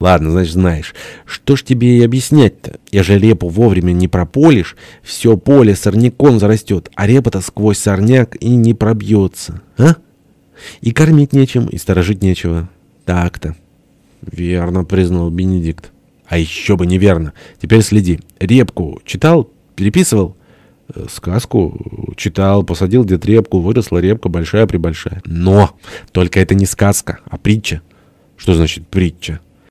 Ладно, значит, знаешь. Что ж тебе и объяснять-то? Я же репу вовремя не прополишь, все поле сорняком зарастет, а репа-то сквозь сорняк и не пробьется, а? И кормить нечем, и сторожить нечего. Так-то. Верно, признал Бенедикт. А еще бы неверно. Теперь следи. Репку читал? Переписывал? Э, сказку читал, посадил дед репку, выросла репка большая-пребольшая. Но! Только это не сказка, а притча. Что значит притча?